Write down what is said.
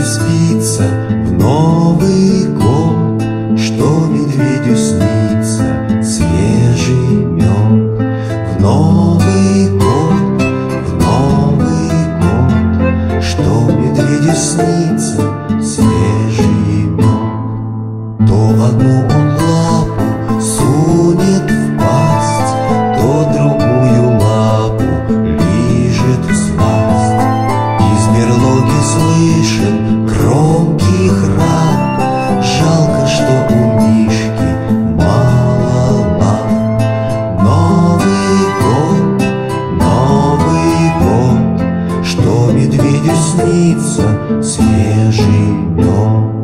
медведю спится в Новый год, Что медведю снится свежий мед. В Новый год, в Новый год, Что медведю снится свежий мед. То одну он медведю снится свежий мед.